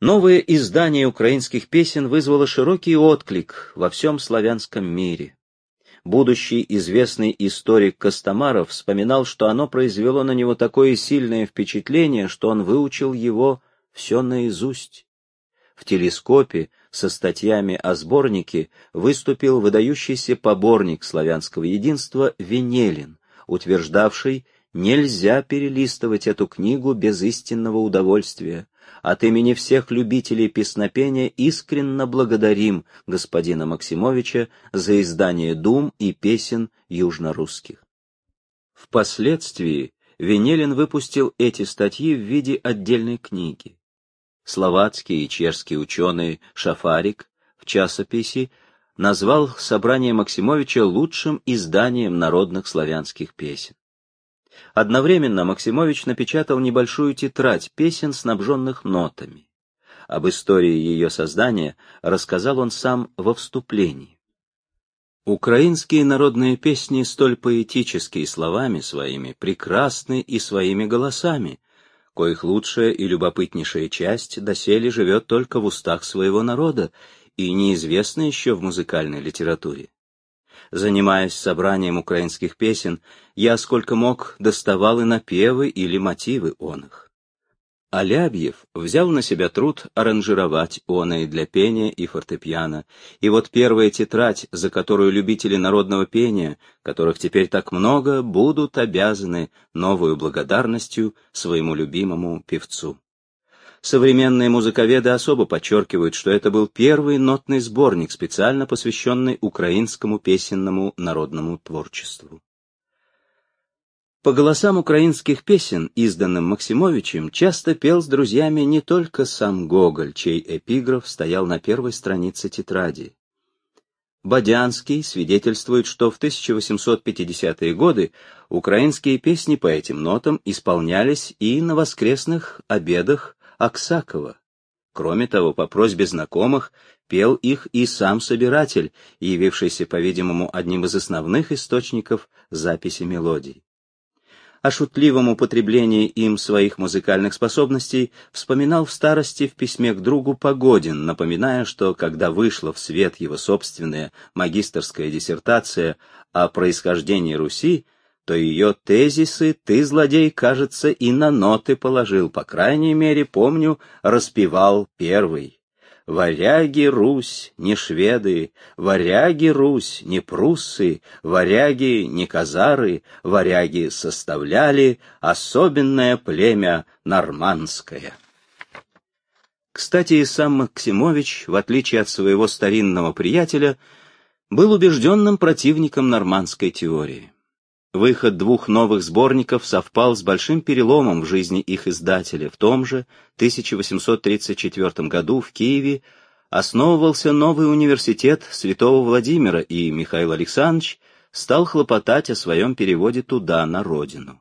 Новое издание украинских песен вызвало широкий отклик во всем славянском мире. Будущий известный историк Костомаров вспоминал, что оно произвело на него такое сильное впечатление, что он выучил его все наизусть. В телескопе со статьями о сборнике выступил выдающийся поборник славянского единства Венелин, утверждавший, нельзя перелистывать эту книгу без истинного удовольствия, от имени всех любителей песнопения искренно благодарим господина Максимовича за издание дум и песен южнорусских. Впоследствии Венелин выпустил эти статьи в виде отдельной книги. Словацкий и чешский ученый Шафарик в часописи назвал собрание Максимовича лучшим изданием народных славянских песен. Одновременно Максимович напечатал небольшую тетрадь песен, снабженных нотами. Об истории ее создания рассказал он сам во вступлении. Украинские народные песни столь поэтические словами своими, прекрасны и своими голосами, коих лучшая и любопытнейшая часть доселе живет только в устах своего народа и неизвестна еще в музыкальной литературе. Занимаясь собранием украинских песен, я сколько мог доставал и напевы или мотивы он их. Алябьев взял на себя труд аранжировать оные для пения и фортепиано, и вот первая тетрадь, за которую любители народного пения, которых теперь так много, будут обязаны новую благодарностью своему любимому певцу. Современные музыковеды особо подчеркивают, что это был первый нотный сборник, специально посвященный украинскому песенному народному творчеству. По голосам украинских песен, изданным Максимовичем, часто пел с друзьями не только сам Гоголь, чей эпиграф стоял на первой странице тетради. Бодянский свидетельствует, что в 1850-е годы украинские песни по этим нотам исполнялись и на воскресных обедах Аксакова. Кроме того, по просьбе знакомых пел их и сам собиратель, явившийся, по-видимому, одним из основных источников записи мелодий. О шутливом употреблении им своих музыкальных способностей вспоминал в старости в письме к другу Погодин, напоминая, что когда вышла в свет его собственная магистерская диссертация о происхождении Руси, то ее тезисы ты, злодей, кажется, и на ноты положил, по крайней мере, помню, распевал первый. Варяги Русь, не шведы, варяги Русь, не пруссы, варяги не казары, варяги составляли особенное племя нормандское. Кстати, и сам Максимович, в отличие от своего старинного приятеля, был убежденным противником нормандской теории. Выход двух новых сборников совпал с большим переломом в жизни их издателя. В том же 1834 году в Киеве основывался новый университет Святого Владимира, и Михаил Александрович стал хлопотать о своем переводе туда, на родину.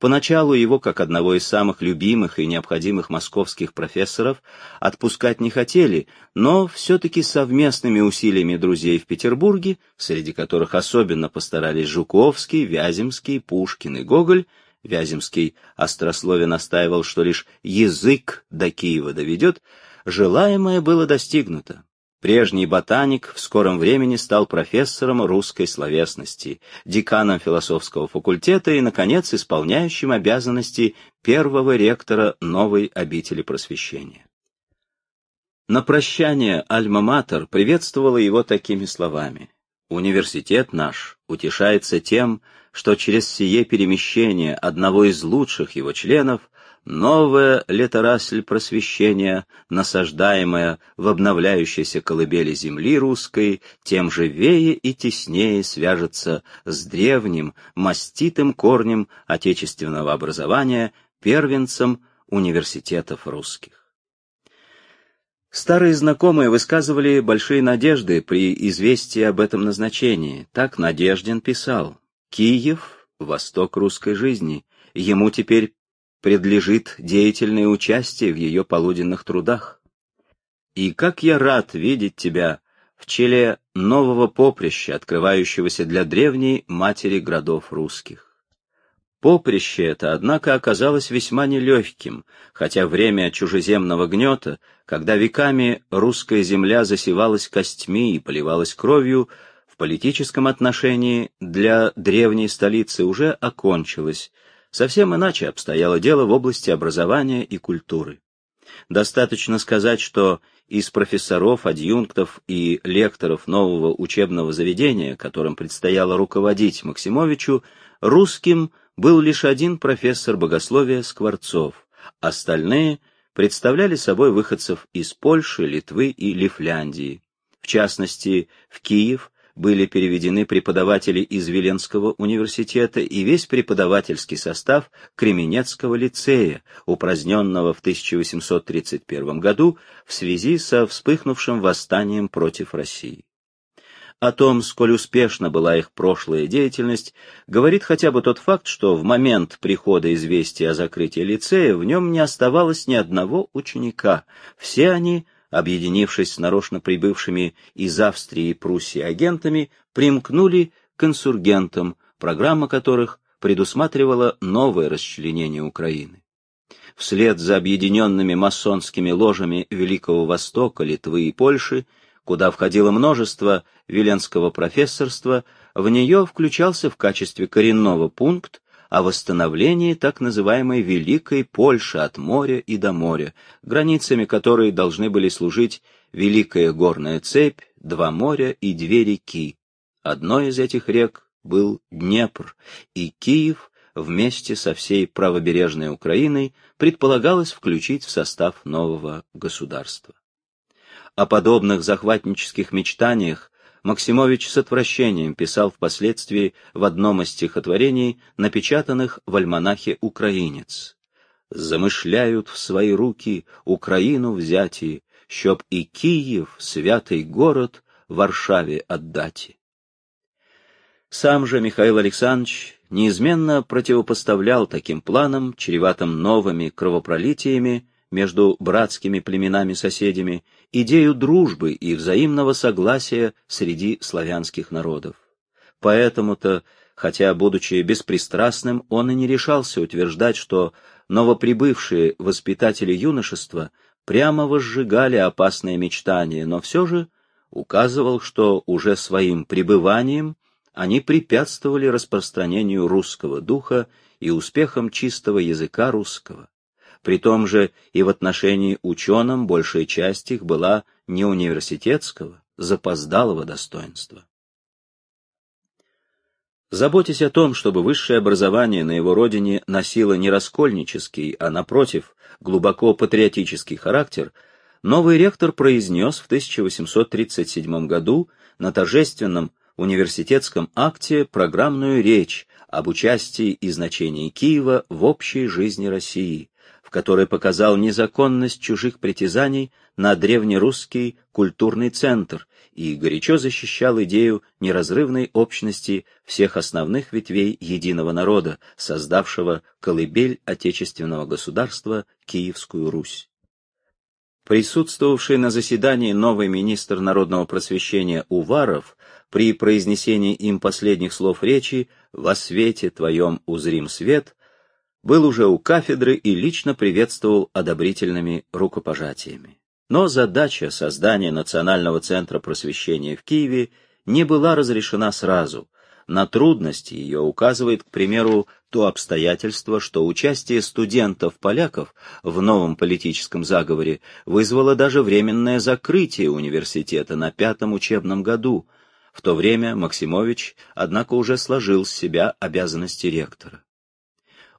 Поначалу его, как одного из самых любимых и необходимых московских профессоров, отпускать не хотели, но все-таки совместными усилиями друзей в Петербурге, среди которых особенно постарались Жуковский, Вяземский, Пушкин и Гоголь, Вяземский острословие настаивал, что лишь язык до Киева доведет, желаемое было достигнуто. Прежний ботаник в скором времени стал профессором русской словесности, деканом философского факультета и, наконец, исполняющим обязанности первого ректора новой обители просвещения. На прощание Альма-Матер приветствовала его такими словами. «Университет наш утешается тем, что через сие перемещение одного из лучших его членов новая леторасль просвещения, насаждаемая в обновляющейся колыбели земли русской, тем живее и теснее свяжется с древним, маститым корнем отечественного образования, первенцем университетов русских. Старые знакомые высказывали большие надежды при известии об этом назначении. Так Надеждин писал «Киев — восток русской жизни, ему теперь предлежит деятельное участие в ее полуденных трудах. И как я рад видеть тебя в челе нового поприща, открывающегося для древней матери городов русских. Поприще это, однако, оказалось весьма нелегким, хотя время чужеземного гнета, когда веками русская земля засевалась костьми и поливалась кровью, в политическом отношении для древней столицы уже окончилось, совсем иначе обстояло дело в области образования и культуры. Достаточно сказать, что из профессоров, адъюнктов и лекторов нового учебного заведения, которым предстояло руководить Максимовичу, русским был лишь один профессор богословия Скворцов, остальные представляли собой выходцев из Польши, Литвы и Лифляндии. В частности, в Киев были переведены преподаватели из Виленского университета и весь преподавательский состав Кременецкого лицея, упраздненного в 1831 году в связи со вспыхнувшим восстанием против России. О том, сколь успешна была их прошлая деятельность, говорит хотя бы тот факт, что в момент прихода известия о закрытии лицея в нем не оставалось ни одного ученика. Все они, объединившись с нарочно прибывшими из Австрии и Пруссии агентами, примкнули к инсургентам, программа которых предусматривала новое расчленение Украины. Вслед за объединенными масонскими ложами Великого Востока, Литвы и Польши куда входило множество Виленского профессорства, в нее включался в качестве коренного пункт о восстановлении так называемой Великой Польши от моря и до моря, границами которой должны были служить Великая горная цепь, два моря и две реки. Одной из этих рек был Днепр, и Киев вместе со всей правобережной Украиной предполагалось включить в состав нового государства. О подобных захватнических мечтаниях Максимович с отвращением писал впоследствии в одном из стихотворений, напечатанных в альманахе «Украинец». «Замышляют в свои руки Украину взяти, щоб и Киев, святый город, Варшаве отдати». Сам же Михаил Александрович неизменно противопоставлял таким планам, чреватым новыми кровопролитиями, между братскими племенами-соседями идею дружбы и взаимного согласия среди славянских народов. Поэтому-то, хотя, будучи беспристрастным, он и не решался утверждать, что новоприбывшие воспитатели юношества прямо возжигали опасные мечтания, но все же указывал, что уже своим пребыванием они препятствовали распространению русского духа и успехам чистого языка русского. При том же и в отношении ученым большая часть их была не университетского, запоздалого достоинства. Заботясь о том, чтобы высшее образование на его родине носило не раскольнический, а, напротив, глубоко патриотический характер, новый ректор произнес в 1837 году на торжественном университетском акте программную речь об участии и значении Киева в общей жизни России, в которой показал незаконность чужих притязаний на древнерусский культурный центр и горячо защищал идею неразрывной общности всех основных ветвей единого народа, создавшего колыбель отечественного государства Киевскую Русь. Присутствовавший на заседании новый министр народного просвещения Уваров при произнесении им последних слов речи «Во свете твоем узрим свет» был уже у кафедры и лично приветствовал одобрительными рукопожатиями. Но задача создания Национального центра просвещения в Киеве не была разрешена сразу. На трудности ее указывает, к примеру, то обстоятельство, что участие студентов-поляков в новом политическом заговоре вызвало даже временное закрытие университета на пятом учебном году. В то время Максимович, однако, уже сложил с себя обязанности ректора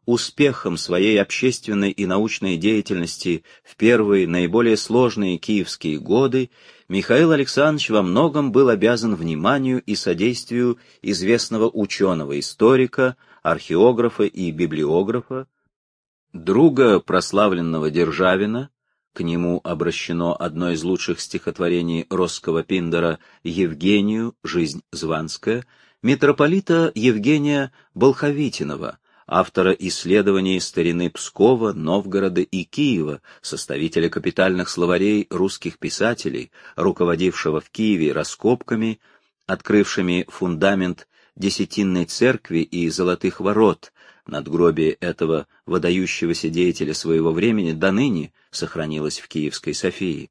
успехом своей общественной и научной деятельности в первые наиболее сложные киевские годы Михаил Александрович во многом был обязан вниманию и содействию известного ученого-историка, археографа и библиографа, друга прославленного Державина, к нему обращено одно из лучших стихотворений Росского Пиндера «Евгению. Жизнь Званская», митрополита Евгения Болховитинова, автора исследований старины Пскова, Новгорода и Киева, составителя капитальных словарей русских писателей, руководившего в Киеве раскопками, открывшими фундамент Десятинной церкви и Золотых ворот, надгробие этого выдающегося деятеля своего времени до ныне сохранилось в Киевской Софии,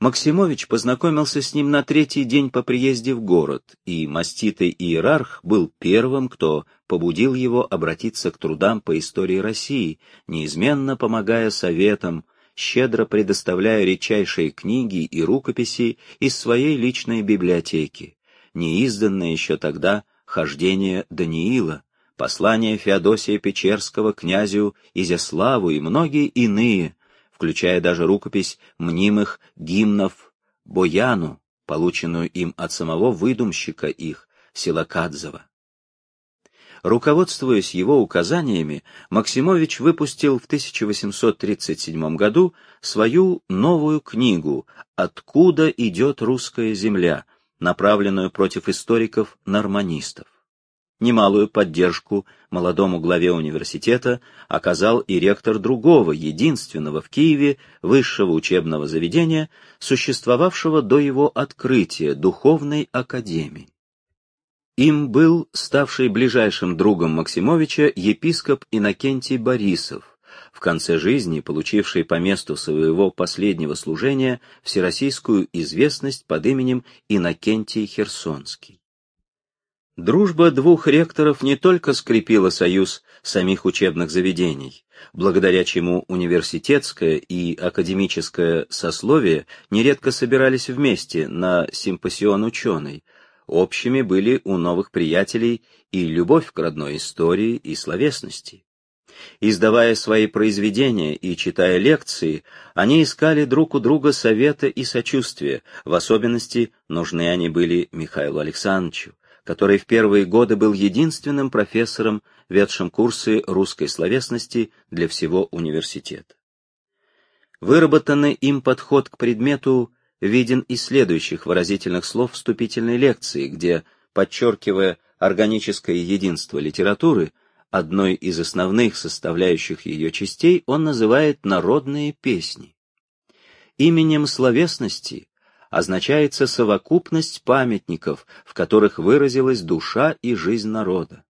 Максимович познакомился с ним на третий день по приезде в город, и маститый иерарх был первым, кто побудил его обратиться к трудам по истории России, неизменно помогая советам, щедро предоставляя редчайшие книги и рукописи из своей личной библиотеки, неизданное еще тогда «Хождение Даниила», послание Феодосия Печерского князю Изяславу и многие иные, включая даже рукопись мнимых гимнов Бояну, полученную им от самого выдумщика их, Силакадзева. Руководствуясь его указаниями, Максимович выпустил в 1837 году свою новую книгу «Откуда идет русская земля», направленную против историков-норманистов. Немалую поддержку молодому главе университета оказал и ректор другого, единственного в Киеве высшего учебного заведения, существовавшего до его открытия, Духовной академии. Им был ставший ближайшим другом Максимовича епископ Иннокентий Борисов, в конце жизни получивший по месту своего последнего служения всероссийскую известность под именем Иннокентий Херсонский. Дружба двух ректоров не только скрепила союз самих учебных заведений, благодаря чему университетское и академическое сословие нередко собирались вместе на симпосион ученый, общими были у новых приятелей и любовь к родной истории и словесности. Издавая свои произведения и читая лекции, они искали друг у друга совета и сочувствия, в особенности нужны они были Михаилу Александровичу, который в первые годы был единственным профессором, ведшим курсы русской словесности для всего университета. Выработанный им подход к предмету виден из следующих выразительных слов вступительной лекции, где, подчеркивая органическое единство литературы, одной из основных составляющих ее частей он называет народные песни. Именем словесности означается совокупность памятников, в которых выразилась душа и жизнь народа.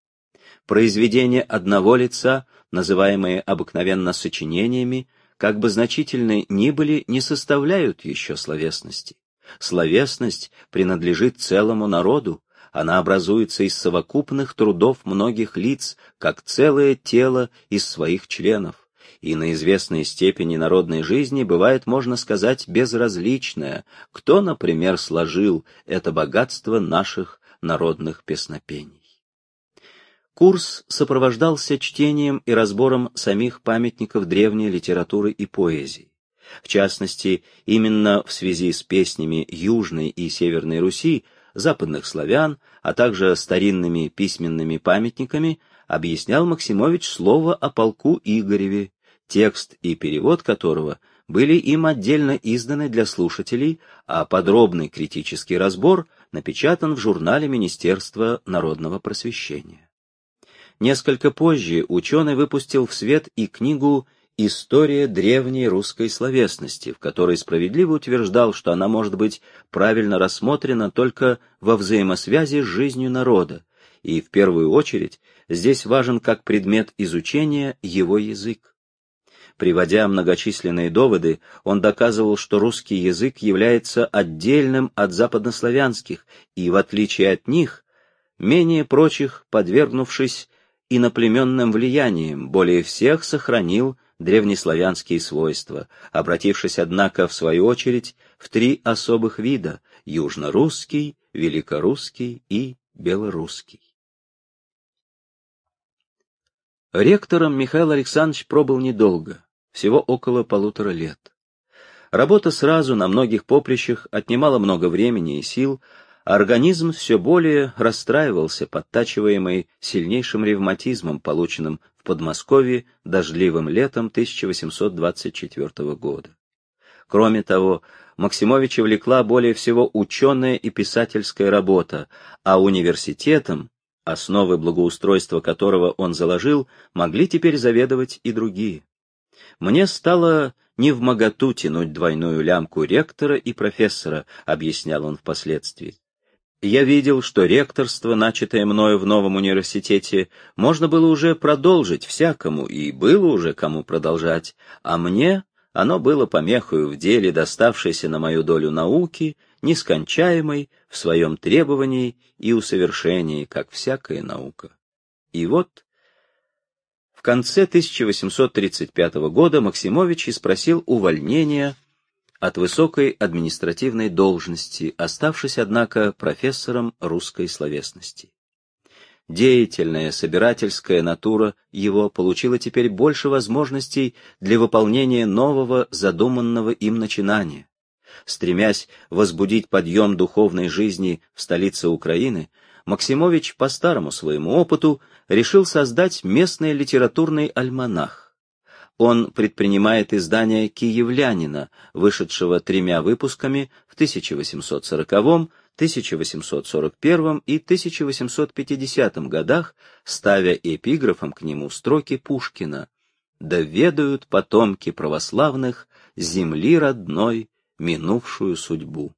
Произведения одного лица, называемые обыкновенно сочинениями, как бы значительны ни были, не составляют еще словесности. Словесность принадлежит целому народу, она образуется из совокупных трудов многих лиц, как целое тело из своих членов и на известной степени народной жизни бывает, можно сказать, безразличное, кто, например, сложил это богатство наших народных песнопений. Курс сопровождался чтением и разбором самих памятников древней литературы и поэзии. В частности, именно в связи с песнями Южной и Северной Руси, западных славян, а также старинными письменными памятниками, объяснял Максимович слово о полку Игореве, текст и перевод которого были им отдельно изданы для слушателей, а подробный критический разбор напечатан в журнале Министерства народного просвещения. Несколько позже ученый выпустил в свет и книгу «История древней русской словесности», в которой справедливо утверждал, что она может быть правильно рассмотрена только во взаимосвязи с жизнью народа, и в первую очередь здесь важен как предмет изучения его язык. Приводя многочисленные доводы, он доказывал, что русский язык является отдельным от западнославянских и, в отличие от них, менее прочих, подвергнувшись иноплеменным влияниям, более всех сохранил древнеславянские свойства, обратившись, однако, в свою очередь, в три особых вида — южнорусский, великорусский и белорусский. Ректором Михаил Александрович пробыл недолго всего около полутора лет. Работа сразу на многих поприщах отнимала много времени и сил, а организм все более расстраивался, подтачиваемый сильнейшим ревматизмом, полученным в Подмосковье дождливым летом 1824 года. Кроме того, Максимовича влекла более всего ученая и писательская работа, а университетом, основы благоустройства которого он заложил, могли теперь заведовать и другие. Мне стало не в моготу тянуть двойную лямку ректора и профессора, объяснял он впоследствии. Я видел, что ректорство, начатое мною в новом университете, можно было уже продолжить всякому, и было уже кому продолжать, а мне оно было помехою в деле, доставшейся на мою долю науки, нескончаемой в своем требовании и усовершении, как всякая наука. И вот конце 1835 года Максимович спросил увольнения от высокой административной должности, оставшись, однако, профессором русской словесности. Деятельная собирательская натура его получила теперь больше возможностей для выполнения нового задуманного им начинания. Стремясь возбудить подъем духовной жизни в столице Украины, Максимович по старому своему опыту решил создать местный литературный альманах он предпринимает издание «Киевлянина», вышедшего тремя выпусками в 1840, 1841 и 1850 годах, ставя эпиграфом к нему строки Пушкина «Да ведают потомки православных земли родной минувшую судьбу».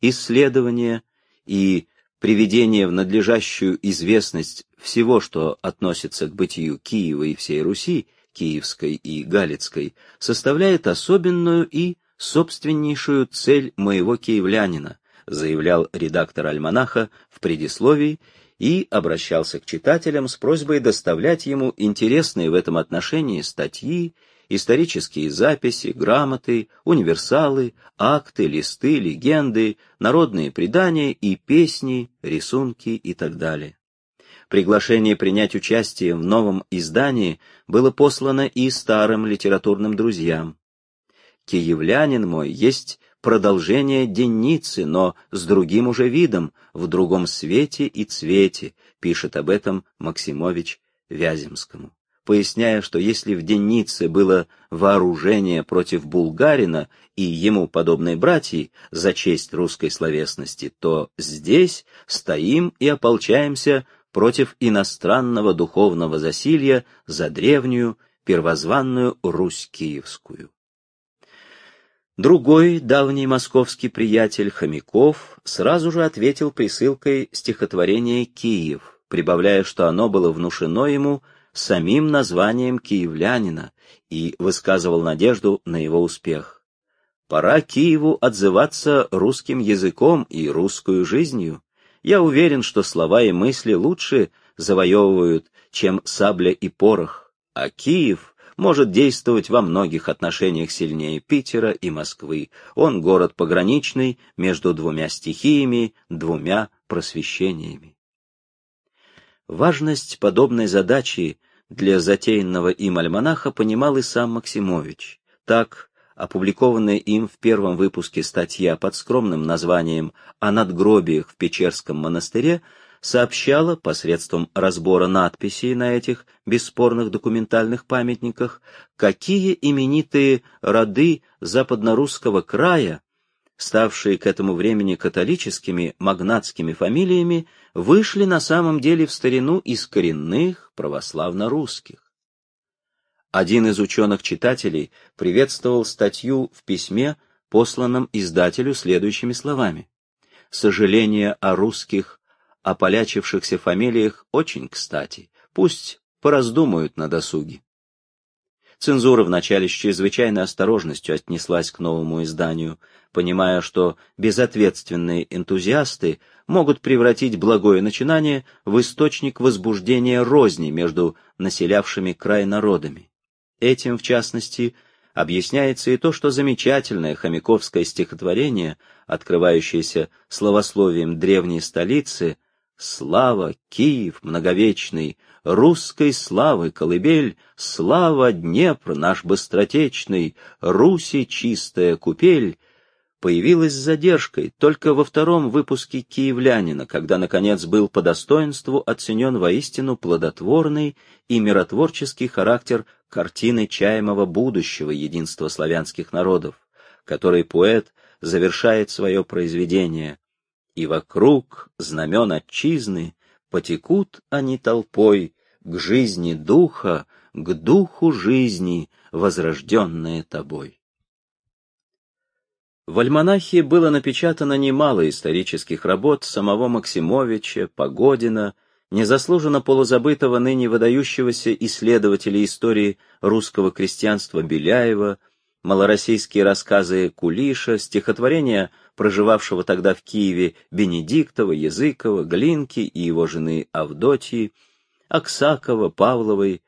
Исследование и приведение в надлежащую известность всего, что относится к бытию Киева и всей Руси, Киевской и Галицкой, составляет особенную и собственнейшую цель моего киевлянина, заявлял редактор альманаха в предисловии и обращался к читателям с просьбой доставлять ему интересные в этом отношении статьи, исторические записи, грамоты, универсалы, акты, листы, легенды, народные предания и песни, рисунки и так далее. Приглашение принять участие в новом издании было послано и старым литературным друзьям. «Киевлянин мой» есть продолжение денницы, но с другим уже видом, в другом свете и цвете, пишет об этом Максимович Вяземскому, поясняя, что если в деннице было вооружение против булгарина и ему подобной братьи за честь русской словесности, то здесь стоим и ополчаемся против иностранного духовного засилья за древнюю первозванную Русь Киевскую. Другой давний московский приятель Хомяков сразу же ответил присылкой стихотворение «Киев», прибавляя, что оно было внушено ему самим названием киевлянина и высказывал надежду на его успех. Пора Киеву отзываться русским языком и русскую жизнью. Я уверен, что слова и мысли лучше завоевывают, чем сабля и порох, а Киев может действовать во многих отношениях сильнее Питера и Москвы. Он город пограничный между двумя стихиями, двумя просвещениями. Важность подобной задачи для затеянного им альманаха понимал и сам Максимович. Так, опубликованная им в первом выпуске статья под скромным названием «О надгробиях в Печерском монастыре» сообщала посредством разбора надписей на этих бесспорных документальных памятниках, какие именитые роды западнорусского края, ставшие к этому времени католическими магнатскими фамилиями, вышли на самом деле в старину из коренных православно-русских. Один из ученых-читателей приветствовал статью в письме, посланном издателю следующими словами. «Сожаление о русских, ополячившихся фамилиях очень кстати. Пусть пораздумают на досуге». Цензура вначале с чрезвычайной осторожностью отнеслась к новому изданию, понимая, что безответственные энтузиасты могут превратить благое начинание в источник возбуждения розни между населявшими край народами. Этим, в частности, объясняется и то, что замечательное хомяковское стихотворение, открывающееся словословием древней столицы «Слава, Киев многовечный, русской славы колыбель, слава Днепр наш быстротечный, Руси чистая купель», появилась с задержкой только во втором выпуске «Киевлянина», когда, наконец, был по достоинству оценен воистину плодотворный и миротворческий характер картины чаемого будущего единства славянских народов, который поэт завершает свое произведение «И вокруг знамен отчизны потекут они толпой к жизни духа, к духу жизни, возрожденные тобой». В альманахе было напечатано немало исторических работ самого Максимовича, Погодина, незаслуженно полузабытого ныне выдающегося исследователя истории русского крестьянства Беляева, малороссийские рассказы Кулиша, стихотворения проживавшего тогда в Киеве Бенедиктова, Языкова, Глинки и его жены Авдотьи, Аксакова, Павловой,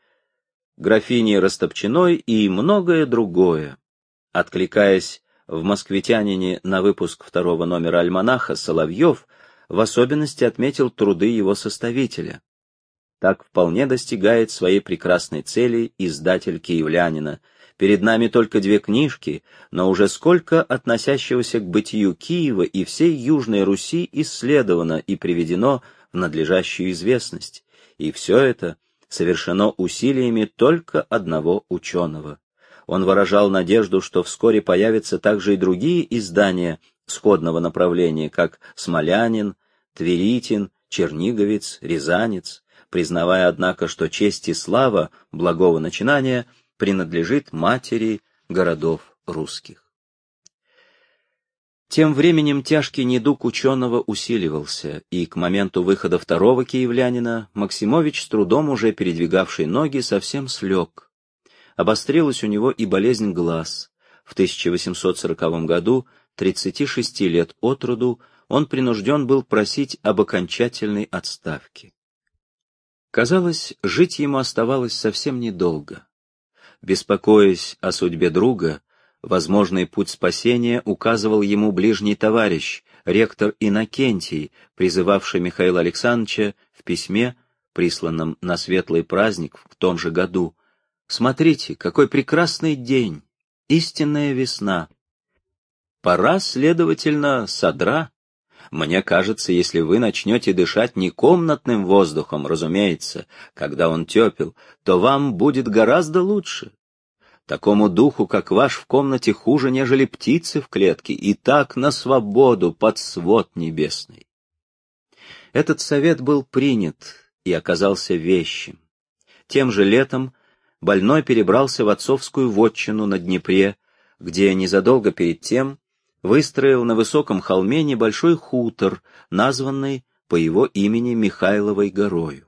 графини Растопчиной и многое другое. Откликаясь в «Москвитянине» на выпуск второго номера «Альманаха» Соловьев в особенности отметил труды его составителя. Так вполне достигает своей прекрасной цели издатель киевлянина. Перед нами только две книжки, но уже сколько относящегося к бытию Киева и всей Южной Руси исследовано и приведено в надлежащую известность. И все это совершено усилиями только одного ученого. Он выражал надежду, что вскоре появятся также и другие издания сходного направления, как «Смолянин», «Тверитин», «Черниговец», «Рязанец», признавая, однако, что честь и слава благого начинания принадлежит матери городов русских. Тем временем тяжкий недуг ученого усиливался, и к моменту выхода второго киевлянина Максимович, с трудом уже передвигавший ноги, совсем слег. Обострилась у него и болезнь глаз. В 1840 году, 36 лет от роду, он принужден был просить об окончательной отставке. Казалось, жить ему оставалось совсем недолго. Беспокоясь о судьбе друга, Возможный путь спасения указывал ему ближний товарищ, ректор Иннокентий, призывавший Михаила Александровича в письме, присланном на светлый праздник в том же году. «Смотрите, какой прекрасный день! Истинная весна! Пора, следовательно, содра. Мне кажется, если вы начнете дышать не комнатным воздухом, разумеется, когда он тепел, то вам будет гораздо лучше. Такому духу, как ваш, в комнате хуже, нежели птицы в клетке, и так на свободу под свод небесный. Этот совет был принят и оказался вещим. Тем же летом больной перебрался в отцовскую вотчину на Днепре, где незадолго перед тем выстроил на высоком холме небольшой хутор, названный по его имени Михайловой горою.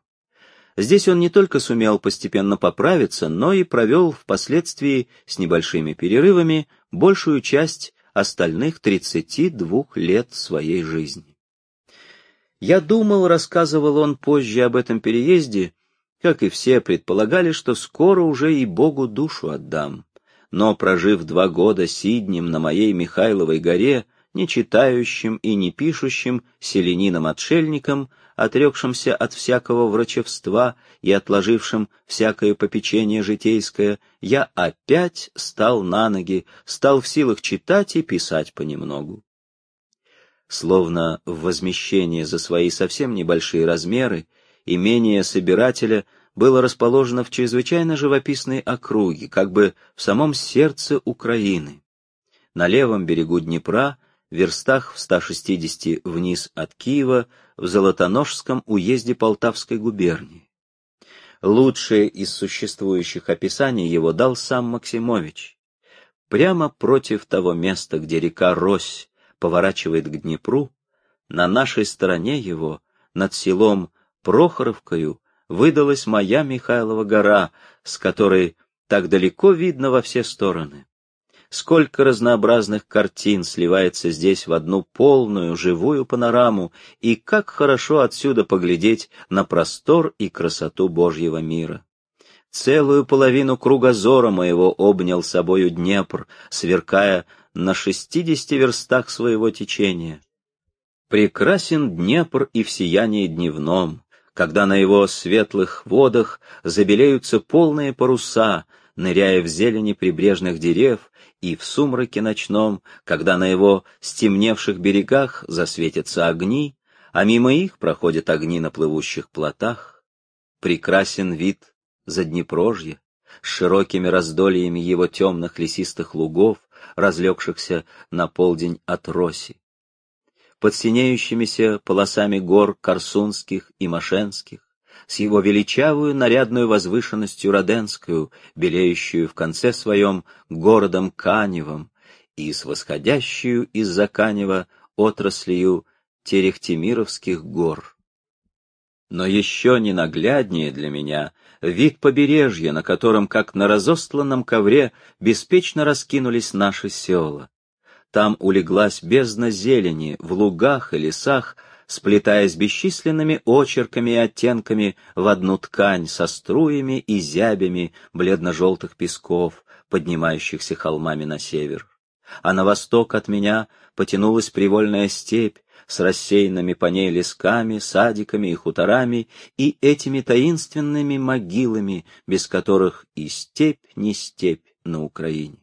Здесь он не только сумел постепенно поправиться, но и провел впоследствии с небольшими перерывами большую часть остальных 32 лет своей жизни. Я думал, рассказывал он позже об этом переезде, как и все предполагали, что скоро уже и Богу душу отдам. Но, прожив два года сиднем на моей Михайловой горе, не читающим и не пишущим селенином-отшельником, отрекшимся от всякого врачевства и отложившим всякое попечение житейское, я опять стал на ноги, стал в силах читать и писать понемногу. Словно в возмещение за свои совсем небольшие размеры, имение собирателя было расположено в чрезвычайно живописной округе, как бы в самом сердце Украины. На левом берегу Днепра верстах в 160 вниз от Киева, в Золотоножском уезде Полтавской губернии. Лучшее из существующих описаний его дал сам Максимович. Прямо против того места, где река Рось поворачивает к Днепру, на нашей стороне его, над селом Прохоровкою, выдалась моя Михайлова гора, с которой так далеко видно во все стороны. Сколько разнообразных картин сливается здесь в одну полную, живую панораму, и как хорошо отсюда поглядеть на простор и красоту Божьего мира. Целую половину кругозора моего обнял собою Днепр, сверкая на шестидесяти верстах своего течения. Прекрасен Днепр и в сиянии дневном, когда на его светлых водах забелеются полные паруса, ныряя в зелени прибрежных дерев, и в сумраке ночном, когда на его стемневших берегах засветятся огни, а мимо их проходят огни на плывущих плотах, прекрасен вид Заднепрожья, с широкими раздольями его темных лесистых лугов, разлегшихся на полдень от роси, под синеющимися полосами гор Корсунских и Машенских, с его величавую нарядную возвышенностью Роденскую, белеющую в конце своем городом Каневом, и с восходящую из-за Канева отраслью Терехтемировских гор. Но еще ненагляднее для меня вид побережья, на котором, как на разостланном ковре, беспечно раскинулись наши села. Там улеглась бездна зелени, в лугах и лесах, сплетаясь бесчисленными очерками и оттенками в одну ткань со струями и зябями бледно-желтых песков, поднимающихся холмами на север. А на восток от меня потянулась привольная степь, с рассеянными по ней лесками, садиками и хуторами, и этими таинственными могилами, без которых и степь не степь на Украине.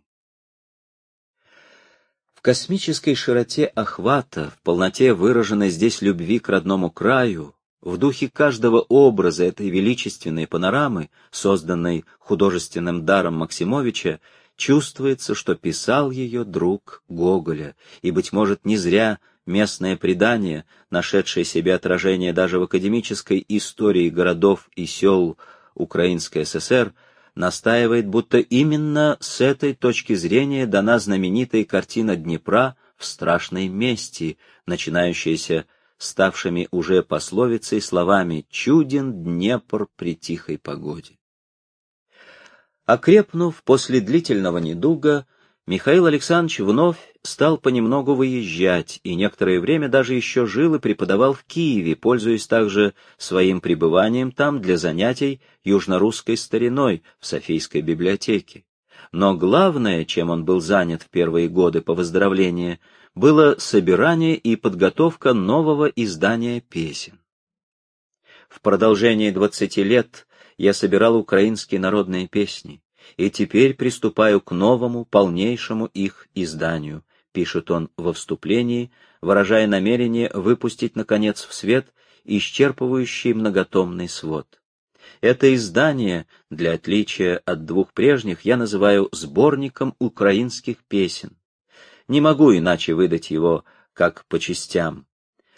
Космической широте охвата, в полноте выраженной здесь любви к родному краю, в духе каждого образа этой величественной панорамы, созданной художественным даром Максимовича, чувствуется, что писал ее друг Гоголя, и, быть может, не зря местное предание, нашедшее себе отражение даже в академической истории городов и сел Украинской ССР, настаивает, будто именно с этой точки зрения дана знаменитая картина Днепра в страшной мести, начинающаяся ставшими уже пословицей словами «Чуден Днепр при тихой погоде». Окрепнув после длительного недуга, Михаил Александрович вновь стал понемногу выезжать, и некоторое время даже еще жил и преподавал в Киеве, пользуясь также своим пребыванием там для занятий южнорусской стариной в Софийской библиотеке. Но главное, чем он был занят в первые годы по выздоровлению, было собирание и подготовка нового издания песен. В продолжении двадцати лет я собирал украинские народные песни и теперь приступаю к новому, полнейшему их изданию, пишет он во вступлении, выражая намерение выпустить, наконец, в свет исчерпывающий многотомный свод. Это издание, для отличия от двух прежних, я называю сборником украинских песен. Не могу иначе выдать его, как по частям.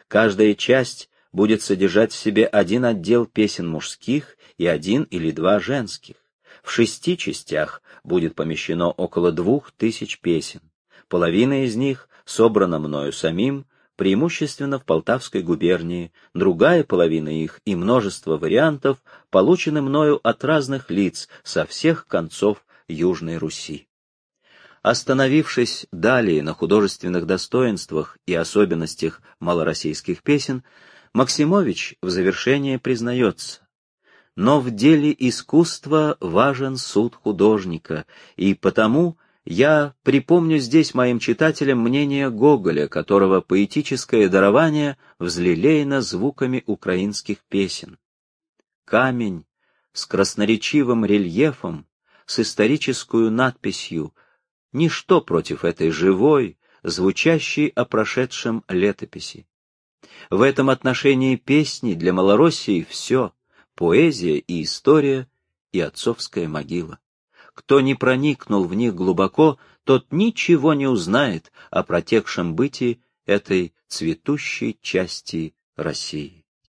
Каждая часть будет содержать в себе один отдел песен мужских и один или два женских. В шести частях будет помещено около двух тысяч песен. Половина из них собрана мною самим, преимущественно в Полтавской губернии, другая половина их и множество вариантов получены мною от разных лиц со всех концов Южной Руси. Остановившись далее на художественных достоинствах и особенностях малороссийских песен, Максимович в завершение признается, но в деле искусства важен суд художника, и потому я припомню здесь моим читателям мнение Гоголя, которого поэтическое дарование взлелеяно звуками украинских песен. Камень с красноречивым рельефом, с историческую надписью «Ничто против этой живой, звучащей о прошедшем летописи». В этом отношении песни для Малороссии все — поэзия и история, и отцовская могила. Кто не проникнул в них глубоко, тот ничего не узнает о протекшем бытии этой цветущей части России.